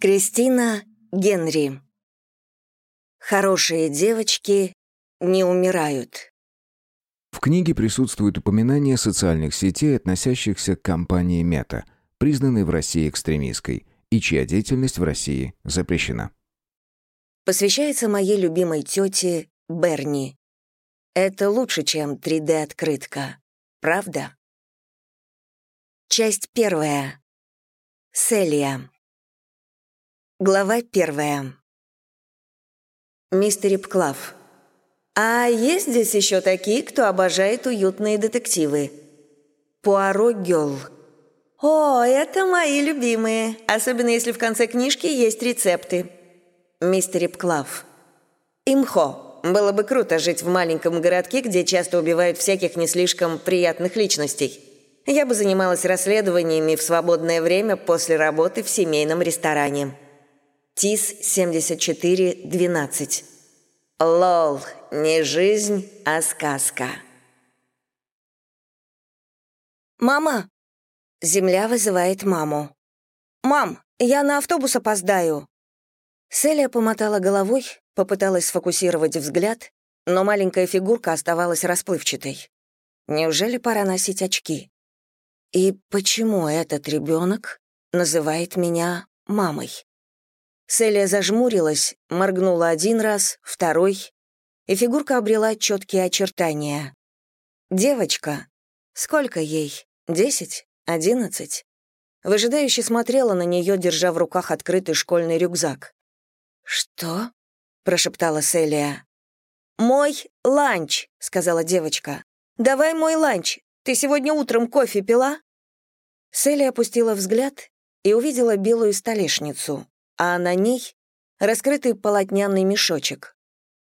Кристина Генри. Хорошие девочки не умирают. В книге присутствует упоминание социальных сетей, относящихся к компании Мета, признанной в России экстремистской, и чья деятельность в России запрещена. Посвящается моей любимой тете Берни. Это лучше, чем 3D-открытка. Правда? Часть первая. Селия. Глава первая. Мистер Рипклав. А есть здесь еще такие, кто обожает уютные детективы? Пуаро Гелл. О, это мои любимые, особенно если в конце книжки есть рецепты. Мистер Рипклав. Имхо. Было бы круто жить в маленьком городке, где часто убивают всяких не слишком приятных личностей. Я бы занималась расследованиями в свободное время после работы в семейном ресторане. ТИС-7412. Лол, не жизнь, а сказка. «Мама!» Земля вызывает маму. «Мам, я на автобус опоздаю!» Селия помотала головой, попыталась сфокусировать взгляд, но маленькая фигурка оставалась расплывчатой. Неужели пора носить очки? И почему этот ребенок называет меня мамой? Селия зажмурилась, моргнула один раз, второй, и фигурка обрела четкие очертания. Девочка. Сколько ей? Десять? Одиннадцать? Выжидающе смотрела на нее, держа в руках открытый школьный рюкзак. «Что?» — прошептала Селия. «Мой ланч», — сказала девочка. «Давай мой ланч. Ты сегодня утром кофе пила?» Селия опустила взгляд и увидела белую столешницу а на ней — раскрытый полотняный мешочек.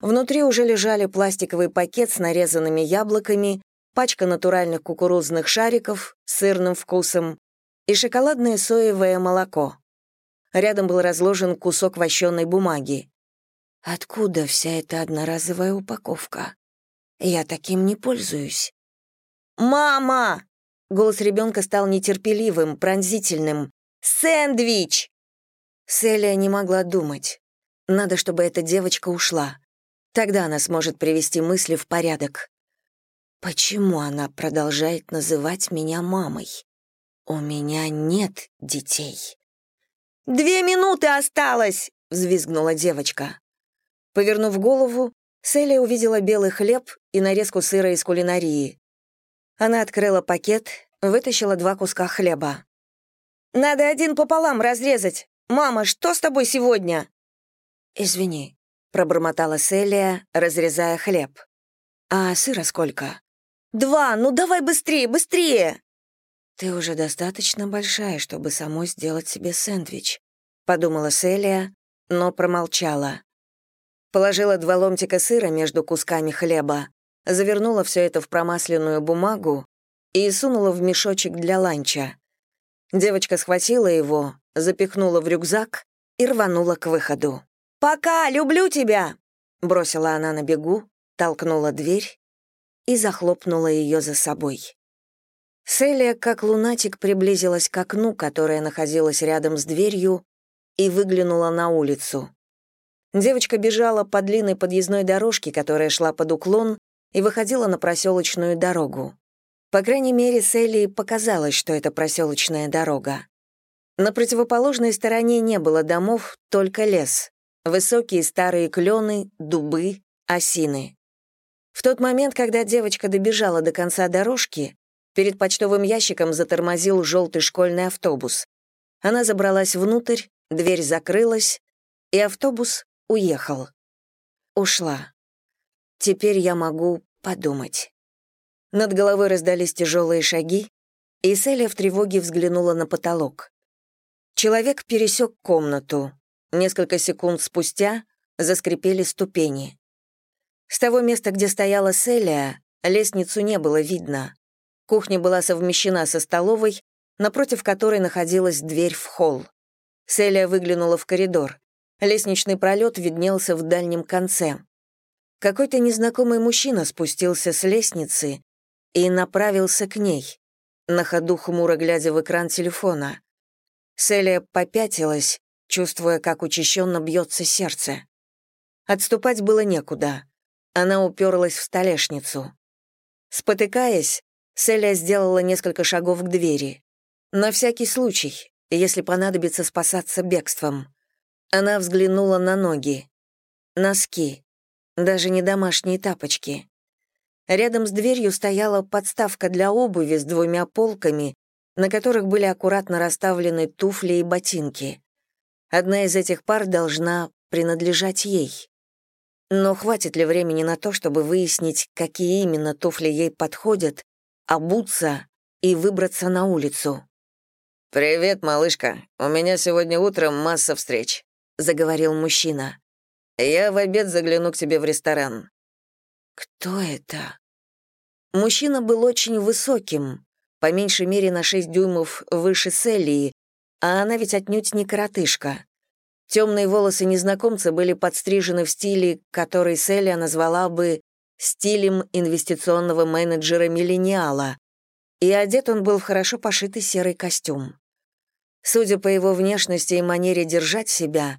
Внутри уже лежали пластиковый пакет с нарезанными яблоками, пачка натуральных кукурузных шариков с сырным вкусом и шоколадное соевое молоко. Рядом был разложен кусок вощеной бумаги. Откуда вся эта одноразовая упаковка? Я таким не пользуюсь. «Мама!» Голос ребенка стал нетерпеливым, пронзительным. «Сэндвич!» Селия не могла думать. Надо, чтобы эта девочка ушла. Тогда она сможет привести мысли в порядок. Почему она продолжает называть меня мамой? У меня нет детей. «Две минуты осталось!» — взвизгнула девочка. Повернув голову, Селия увидела белый хлеб и нарезку сыра из кулинарии. Она открыла пакет, вытащила два куска хлеба. «Надо один пополам разрезать. «Мама, что с тобой сегодня?» «Извини», — пробормотала Селия, разрезая хлеб. «А сыра сколько?» «Два, ну давай быстрее, быстрее!» «Ты уже достаточно большая, чтобы самой сделать себе сэндвич», — подумала Селия, но промолчала. Положила два ломтика сыра между кусками хлеба, завернула все это в промасленную бумагу и сунула в мешочек для ланча. Девочка схватила его, запихнула в рюкзак и рванула к выходу. «Пока, люблю тебя!» Бросила она на бегу, толкнула дверь и захлопнула ее за собой. Селия, как лунатик, приблизилась к окну, которое находилось рядом с дверью, и выглянула на улицу. Девочка бежала по длинной подъездной дорожке, которая шла под уклон, и выходила на проселочную дорогу. По крайней мере, Селии показалось, что это проселочная дорога. На противоположной стороне не было домов, только лес. Высокие старые клены, дубы, осины. В тот момент, когда девочка добежала до конца дорожки, перед почтовым ящиком затормозил желтый школьный автобус. Она забралась внутрь, дверь закрылась, и автобус уехал. Ушла. Теперь я могу подумать. Над головой раздались тяжелые шаги, и Селия в тревоге взглянула на потолок. Человек пересек комнату. Несколько секунд спустя заскрипели ступени. С того места, где стояла Селия, лестницу не было видно. Кухня была совмещена со столовой, напротив которой находилась дверь в холл. Селия выглянула в коридор. Лестничный пролет виднелся в дальнем конце. Какой-то незнакомый мужчина спустился с лестницы и направился к ней, на ходу хмуро глядя в экран телефона. Селия попятилась, чувствуя, как учащенно бьется сердце. Отступать было некуда. Она уперлась в столешницу. Спотыкаясь, Селия сделала несколько шагов к двери. На всякий случай, если понадобится спасаться бегством. Она взглянула на ноги. Носки. Даже не домашние тапочки. Рядом с дверью стояла подставка для обуви с двумя полками, на которых были аккуратно расставлены туфли и ботинки. Одна из этих пар должна принадлежать ей. Но хватит ли времени на то, чтобы выяснить, какие именно туфли ей подходят, обуться и выбраться на улицу? «Привет, малышка. У меня сегодня утром масса встреч», — заговорил мужчина. «Я в обед загляну к тебе в ресторан». «Кто это?» Мужчина был очень высоким, по меньшей мере на 6 дюймов выше Селии, а она ведь отнюдь не коротышка. Темные волосы незнакомца были подстрижены в стиле, который Селия назвала бы стилем инвестиционного менеджера-миллениала, и одет он был в хорошо пошитый серый костюм. Судя по его внешности и манере держать себя,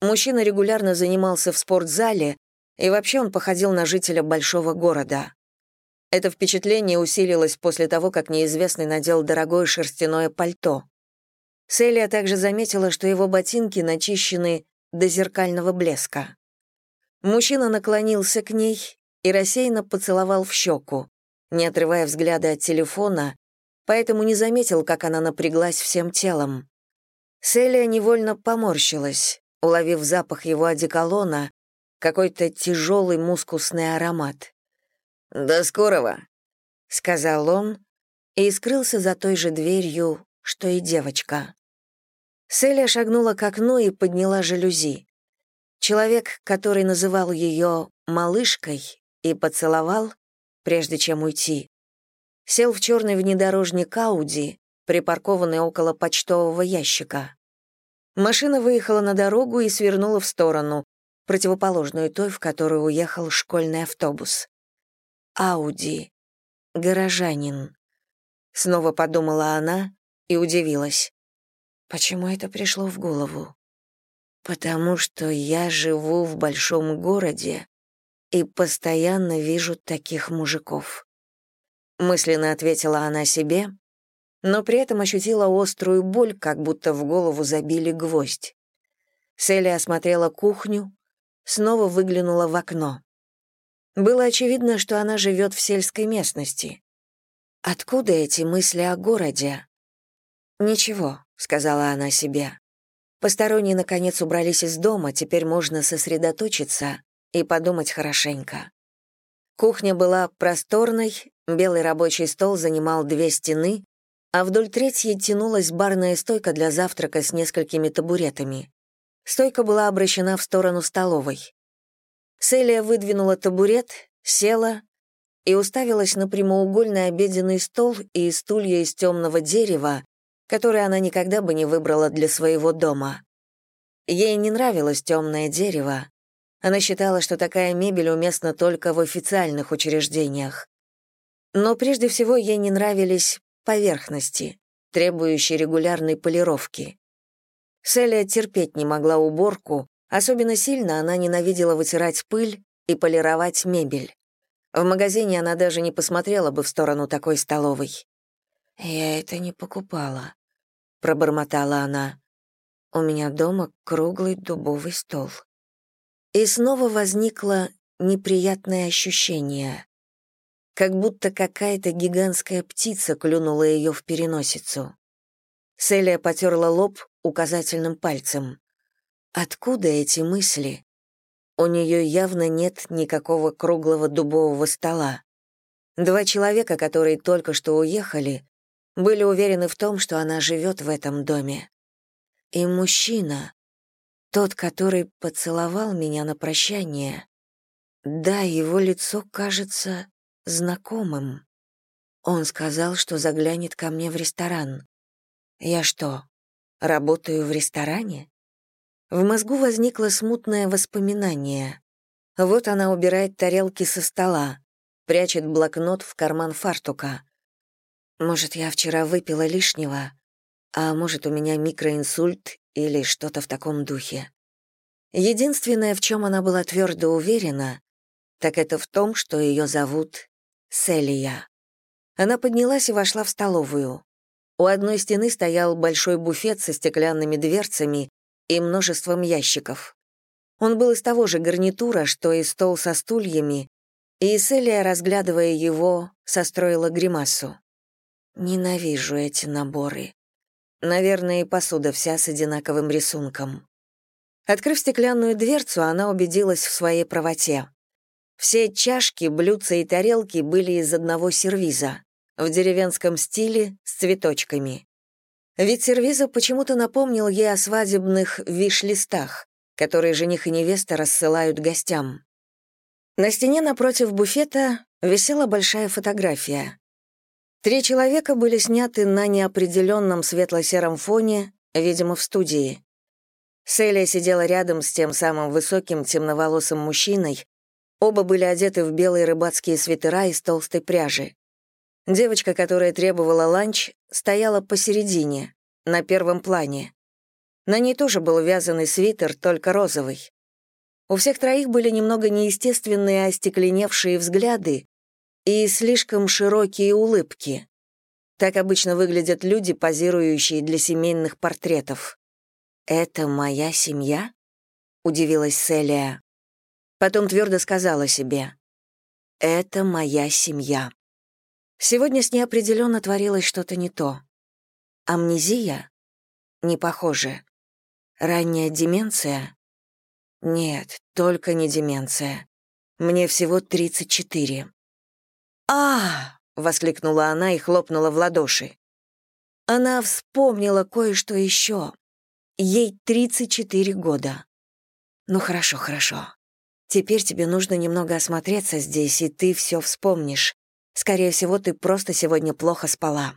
мужчина регулярно занимался в спортзале, и вообще он походил на жителя большого города. Это впечатление усилилось после того, как неизвестный надел дорогое шерстяное пальто. Селия также заметила, что его ботинки начищены до зеркального блеска. Мужчина наклонился к ней и рассеянно поцеловал в щеку, не отрывая взгляда от телефона, поэтому не заметил, как она напряглась всем телом. Селия невольно поморщилась, уловив запах его одеколона, какой-то тяжелый мускусный аромат. «До скорого», — сказал он и скрылся за той же дверью, что и девочка. Селия шагнула к окну и подняла жалюзи. Человек, который называл ее «малышкой» и поцеловал, прежде чем уйти, сел в черный внедорожник Ауди, припаркованный около почтового ящика. Машина выехала на дорогу и свернула в сторону, противоположную той, в которую уехал школьный автобус. Ауди. Горожанин. Снова подумала она и удивилась. Почему это пришло в голову? Потому что я живу в большом городе и постоянно вижу таких мужиков. Мысленно ответила она себе, но при этом ощутила острую боль, как будто в голову забили гвоздь. Селли осмотрела кухню, снова выглянула в окно. Было очевидно, что она живет в сельской местности. Откуда эти мысли о городе? «Ничего», — сказала она себе. Посторонние, наконец, убрались из дома, теперь можно сосредоточиться и подумать хорошенько. Кухня была просторной, белый рабочий стол занимал две стены, а вдоль третьей тянулась барная стойка для завтрака с несколькими табуретами. Стойка была обращена в сторону столовой. Селия выдвинула табурет, села и уставилась на прямоугольный обеденный стол и стулья из темного дерева, которые она никогда бы не выбрала для своего дома. Ей не нравилось темное дерево. Она считала, что такая мебель уместна только в официальных учреждениях. Но прежде всего ей не нравились поверхности, требующие регулярной полировки. Селия терпеть не могла уборку, Особенно сильно она ненавидела вытирать пыль и полировать мебель. В магазине она даже не посмотрела бы в сторону такой столовой. «Я это не покупала», — пробормотала она. «У меня дома круглый дубовый стол». И снова возникло неприятное ощущение, как будто какая-то гигантская птица клюнула ее в переносицу. Селия потерла лоб указательным пальцем. Откуда эти мысли? У нее явно нет никакого круглого дубового стола. Два человека, которые только что уехали, были уверены в том, что она живет в этом доме. И мужчина, тот, который поцеловал меня на прощание, да, его лицо кажется знакомым. Он сказал, что заглянет ко мне в ресторан. Я что, работаю в ресторане? В мозгу возникло смутное воспоминание. Вот она убирает тарелки со стола, прячет блокнот в карман фартука. Может, я вчера выпила лишнего, а может, у меня микроинсульт или что-то в таком духе. Единственное, в чем она была твердо уверена, так это в том, что ее зовут Селия. Она поднялась и вошла в столовую. У одной стены стоял большой буфет со стеклянными дверцами и множеством ящиков. Он был из того же гарнитура, что и стол со стульями, и Селия, разглядывая его, состроила гримасу. «Ненавижу эти наборы. Наверное, и посуда вся с одинаковым рисунком». Открыв стеклянную дверцу, она убедилась в своей правоте. Все чашки, блюдца и тарелки были из одного сервиза, в деревенском стиле, с цветочками. Вид сервиза почему-то напомнил ей о свадебных виш-листах, которые жених и невеста рассылают гостям. На стене напротив буфета висела большая фотография. Три человека были сняты на неопределенном светло-сером фоне, видимо, в студии. Селия сидела рядом с тем самым высоким темноволосым мужчиной, Оба были одеты в белые рыбацкие свитера из толстой пряжи. Девочка, которая требовала ланч, стояла посередине, на первом плане. На ней тоже был вязаный свитер, только розовый. У всех троих были немного неестественные остекленевшие взгляды и слишком широкие улыбки. Так обычно выглядят люди, позирующие для семейных портретов. «Это моя семья?» — удивилась Селия. Потом твердо сказала себе, «Это моя семья». Сегодня с ней определенно творилось что-то не то. Амнезия? Не похоже. Ранняя деменция? Нет, только не деменция. Мне всего 34. а воскликнула она и хлопнула в ладоши. Она вспомнила кое-что еще. Ей 34 года. Ну хорошо, хорошо. Теперь тебе нужно немного осмотреться здесь, и ты все вспомнишь. Скорее всего, ты просто сегодня плохо спала».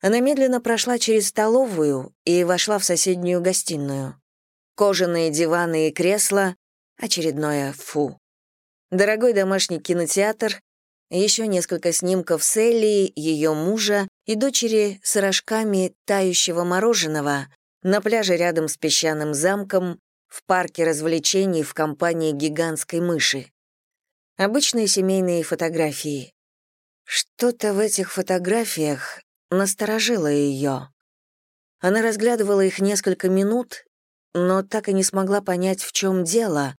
Она медленно прошла через столовую и вошла в соседнюю гостиную. Кожаные диваны и кресла — очередное фу. Дорогой домашний кинотеатр, еще несколько снимков с Элли, ее мужа и дочери с рожками тающего мороженого на пляже рядом с песчаным замком, в парке развлечений в компании гигантской мыши. Обычные семейные фотографии. Что-то в этих фотографиях насторожило ее. Она разглядывала их несколько минут, но так и не смогла понять, в чем дело,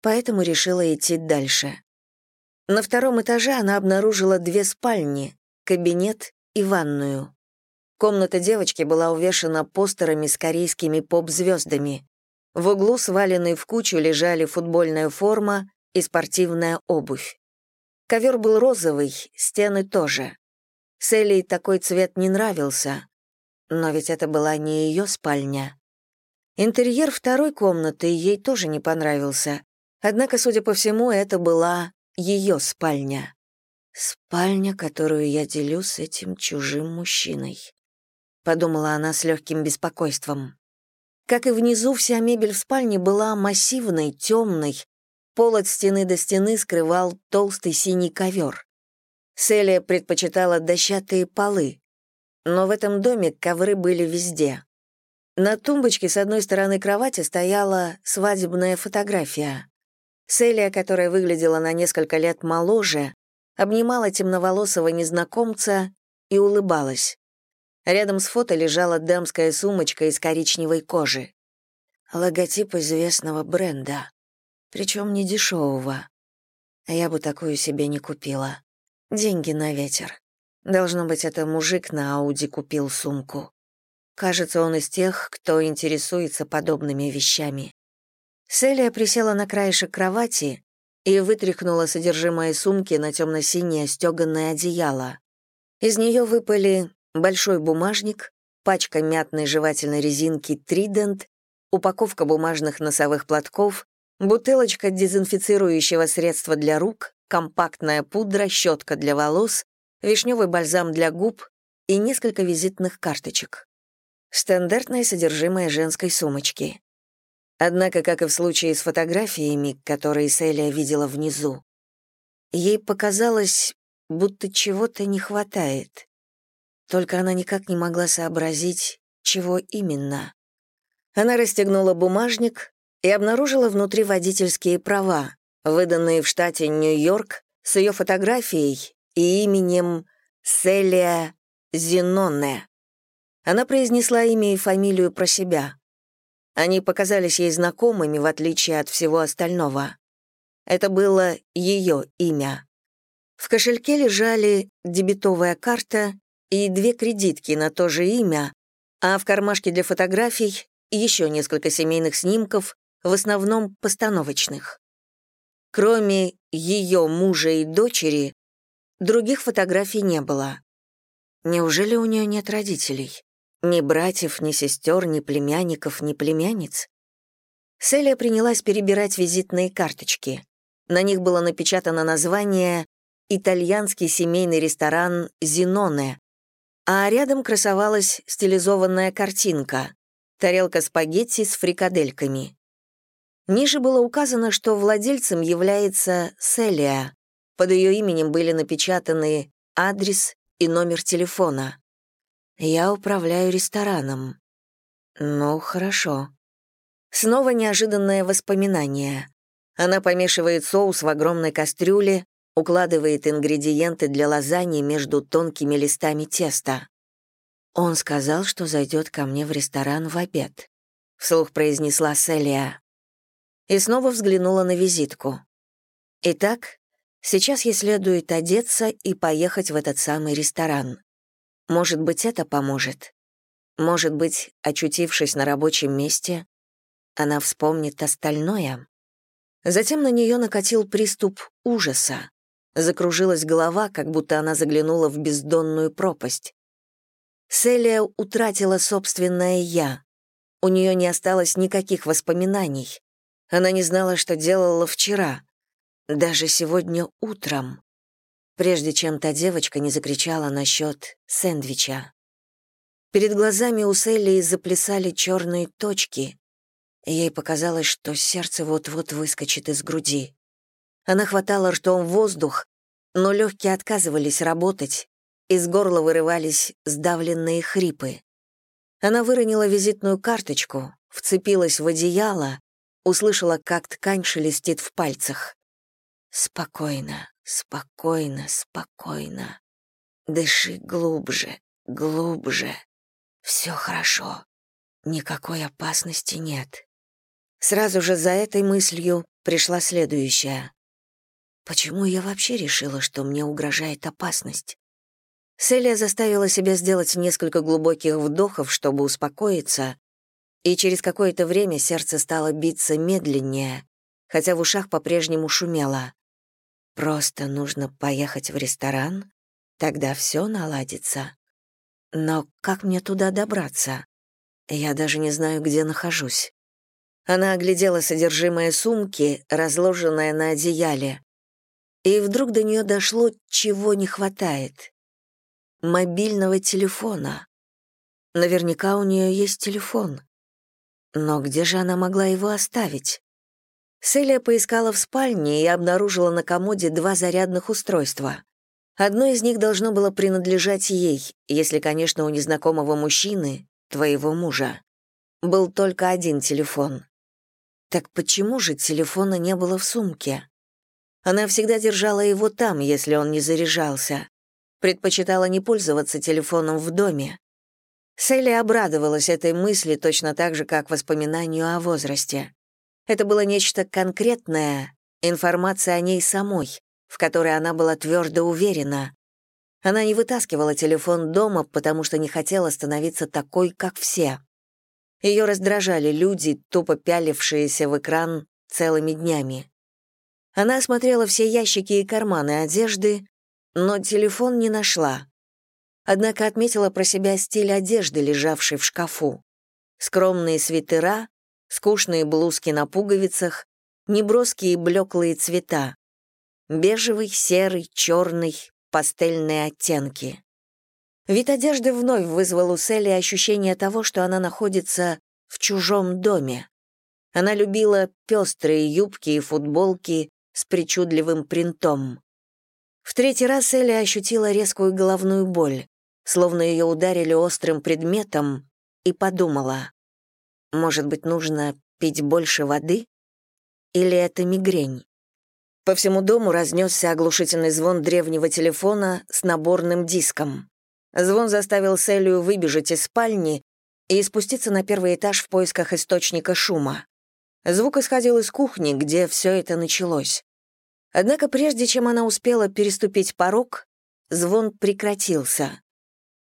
поэтому решила идти дальше. На втором этаже она обнаружила две спальни, кабинет и ванную. Комната девочки была увешана постерами с корейскими поп-звездами. В углу, сваленной в кучу, лежали футбольная форма и спортивная обувь. Ковер был розовый, стены тоже. Селли такой цвет не нравился, но ведь это была не ее спальня. Интерьер второй комнаты ей тоже не понравился, однако, судя по всему, это была ее спальня. «Спальня, которую я делю с этим чужим мужчиной», — подумала она с легким беспокойством. Как и внизу, вся мебель в спальне была массивной, темной. Пол от стены до стены скрывал толстый синий ковер. Селия предпочитала дощатые полы. Но в этом доме ковры были везде. На тумбочке с одной стороны кровати стояла свадебная фотография. Селия, которая выглядела на несколько лет моложе, обнимала темноволосого незнакомца и улыбалась. Рядом с фото лежала дамская сумочка из коричневой кожи. Логотип известного бренда. Причем не дешевого. Я бы такую себе не купила. Деньги на ветер. Должно быть, это мужик на Ауди купил сумку. Кажется, он из тех, кто интересуется подобными вещами. Селия присела на краешек кровати и вытряхнула содержимое сумки на темно-синее стеганное одеяло. Из нее выпали большой бумажник, пачка мятной жевательной резинки «Тридент», упаковка бумажных носовых платков, бутылочка дезинфицирующего средства для рук, компактная пудра, щетка для волос, вишневый бальзам для губ и несколько визитных карточек. Стандартное содержимое женской сумочки. Однако, как и в случае с фотографиями, которые Селия видела внизу, ей показалось, будто чего-то не хватает. Только она никак не могла сообразить, чего именно. Она расстегнула бумажник и обнаружила внутри водительские права, выданные в штате Нью-Йорк с ее фотографией и именем Селия Зеноне. Она произнесла имя и фамилию про себя. Они показались ей знакомыми, в отличие от всего остального. Это было ее имя. В кошельке лежали дебетовая карта и две кредитки на то же имя, а в кармашке для фотографий еще несколько семейных снимков, в основном постановочных. Кроме ее мужа и дочери, других фотографий не было. Неужели у нее нет родителей? Ни братьев, ни сестер, ни племянников, ни племянниц? Селия принялась перебирать визитные карточки. На них было напечатано название «Итальянский семейный ресторан Зеноне», а рядом красовалась стилизованная картинка — тарелка спагетти с фрикадельками. Ниже было указано, что владельцем является Селия. Под ее именем были напечатаны адрес и номер телефона. Я управляю рестораном. Ну, хорошо. Снова неожиданное воспоминание. Она помешивает соус в огромной кастрюле, укладывает ингредиенты для лазаньи между тонкими листами теста. Он сказал, что зайдет ко мне в ресторан в обед. Вслух произнесла Селия. И снова взглянула на визитку. Итак, сейчас ей следует одеться и поехать в этот самый ресторан. Может быть, это поможет. Может быть, очутившись на рабочем месте, она вспомнит остальное. Затем на нее накатил приступ ужаса. Закружилась голова, как будто она заглянула в бездонную пропасть. Селия утратила собственное «я». У нее не осталось никаких воспоминаний. Она не знала, что делала вчера, даже сегодня утром прежде чем та девочка не закричала насчет сэндвича. Перед глазами у Селли заплясали черные точки, ей показалось, что сердце вот-вот выскочит из груди. Она хватала ртом воздух, но легкие отказывались работать, из горла вырывались сдавленные хрипы. Она выронила визитную карточку, вцепилась в одеяло, услышала, как ткань шелестит в пальцах. Спокойно, спокойно, спокойно. Дыши глубже, глубже. Все хорошо. Никакой опасности нет. Сразу же за этой мыслью пришла следующая. Почему я вообще решила, что мне угрожает опасность? Селия заставила себя сделать несколько глубоких вдохов, чтобы успокоиться, и через какое-то время сердце стало биться медленнее, хотя в ушах по-прежнему шумело. Просто нужно поехать в ресторан, тогда все наладится. Но как мне туда добраться? Я даже не знаю, где нахожусь. Она оглядела содержимое сумки, разложенное на одеяле. И вдруг до нее дошло, чего не хватает. Мобильного телефона. Наверняка у нее есть телефон. Но где же она могла его оставить? Селия поискала в спальне и обнаружила на комоде два зарядных устройства. Одно из них должно было принадлежать ей, если, конечно, у незнакомого мужчины, твоего мужа, был только один телефон. Так почему же телефона не было в сумке? Она всегда держала его там, если он не заряжался. Предпочитала не пользоваться телефоном в доме. Селия обрадовалась этой мысли точно так же, как воспоминанию о возрасте. Это было нечто конкретное, информация о ней самой, в которой она была твердо уверена. Она не вытаскивала телефон дома, потому что не хотела становиться такой, как все. Ее раздражали люди, тупо пялившиеся в экран целыми днями. Она осмотрела все ящики и карманы одежды, но телефон не нашла. Однако отметила про себя стиль одежды, лежавшей в шкафу. Скромные свитера, скучные блузки на пуговицах, неброские блеклые цвета. Бежевый, серый, черный, пастельные оттенки. Вид одежды вновь вызвал у Селли ощущение того, что она находится в чужом доме. Она любила пестрые юбки и футболки с причудливым принтом. В третий раз Элли ощутила резкую головную боль, словно ее ударили острым предметом, и подумала. Может быть, нужно пить больше воды? Или это мигрень? По всему дому разнесся оглушительный звон древнего телефона с наборным диском. Звон заставил Селию выбежать из спальни и спуститься на первый этаж в поисках источника шума. Звук исходил из кухни, где все это началось. Однако прежде чем она успела переступить порог, звон прекратился.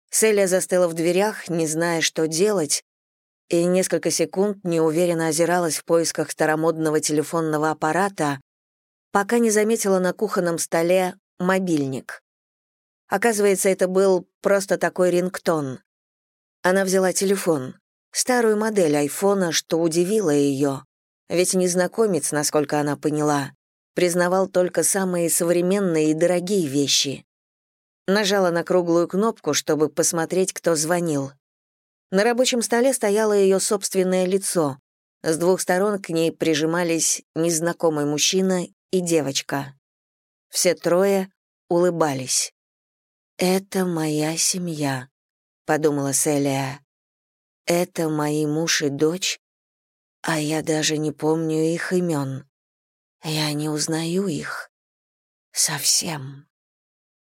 Селия застыла в дверях, не зная, что делать, и несколько секунд неуверенно озиралась в поисках старомодного телефонного аппарата, пока не заметила на кухонном столе мобильник. Оказывается, это был просто такой рингтон. Она взяла телефон, старую модель айфона, что удивило ее, ведь незнакомец, насколько она поняла, признавал только самые современные и дорогие вещи. Нажала на круглую кнопку, чтобы посмотреть, кто звонил. На рабочем столе стояло ее собственное лицо. С двух сторон к ней прижимались незнакомый мужчина и девочка. Все трое улыбались. «Это моя семья», — подумала Селия. «Это мои муж и дочь, а я даже не помню их имен. Я не узнаю их совсем».